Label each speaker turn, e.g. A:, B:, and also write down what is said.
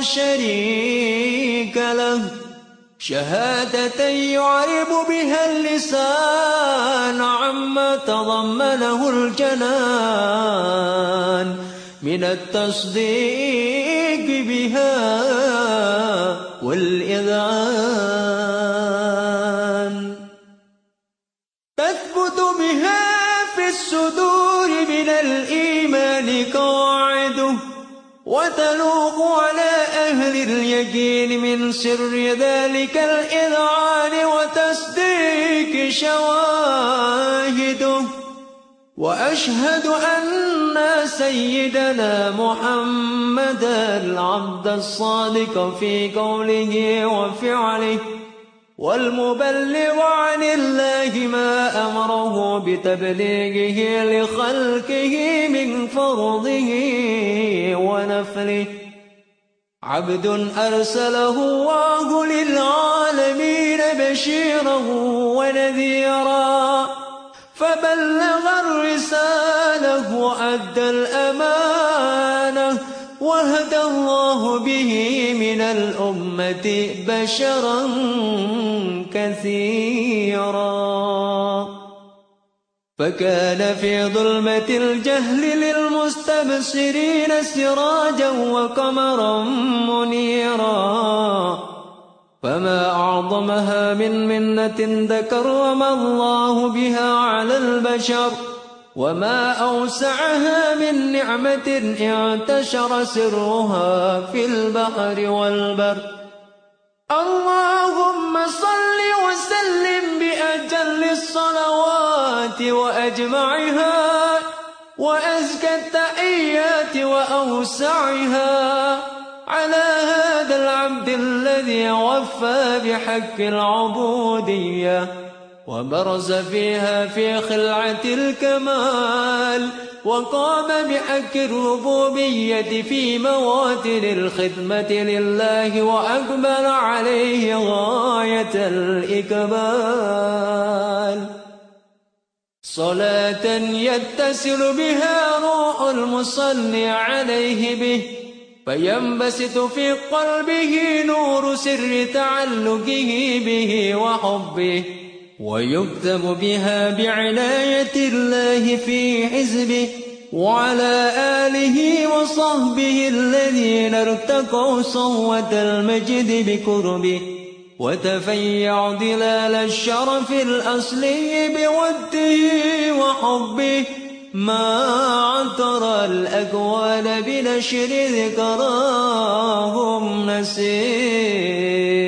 A: شريك له. شهادة يعرب بها اللسان عما تضمنه الجنان. من التصديق بها والإذعان. تثبت بها في الصدور من الإيمان قواعده وتلوق على أهل اليقين من سر ذلك الإذعان وتصديق شواهده. وأشهد أن سيدنا محمد العبد الصادق في قوله وفعله. والمبلغ عن الله ما أمره بتبليغه لخلقه من فرضه ونفله. عبد أرسله الله للعالمين بشيرا ونذيرا. فبلغ الرسالة وأدى الأمانة. وهدى الله به من الأمة بشرا كثيرا. فكان في ظلمة الجهل للمستبصرين سراجا وقمرا منيرا. فما أعظمها من منة ذكرم الله بها على البشر. وما أوسعها من نعمة انتشر سرها في البحر والبر اللهم صل وسلم بأجل الصلوات وأجمعها وأزكى التحيات وأوسعها على هذا العبد الذي وفى بحق العبودية وبرز فيها في خلعة الكمال وقام بحق الربوبية في مواتن الخدمة لله وأقبل عليه غاية الإقبال. صلاة يتصل بها روح المصلي عليه به فينبسط في قلبه نور سر تعلقه به وحبه. ويكتب بها بعناية الله في حزبه وعلى آله وصحبه الذين ارتقوا صوة المجد بكربه وتفيع ظلال الشرف الأصلي بوده وحبه. ما عطر الأكوان بنشر ذكراهم نسير